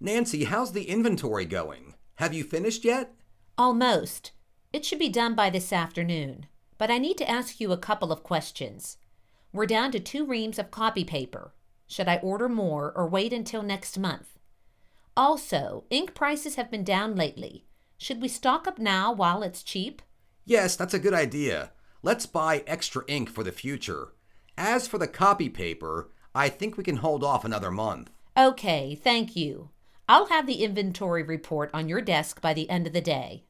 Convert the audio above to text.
Nancy, how's the inventory going? Have you finished yet? Almost. It should be done by this afternoon, but I need to ask you a couple of questions. We're down to two reams of copy paper. Should I order more or wait until next month? Also, ink prices have been down lately. Should we stock up now while it's cheap? Yes, that's a good idea. Let's buy extra ink for the future. As for the copy paper, I think we can hold off another month. Okay, thank you. I'll have the inventory report on your desk by the end of the day.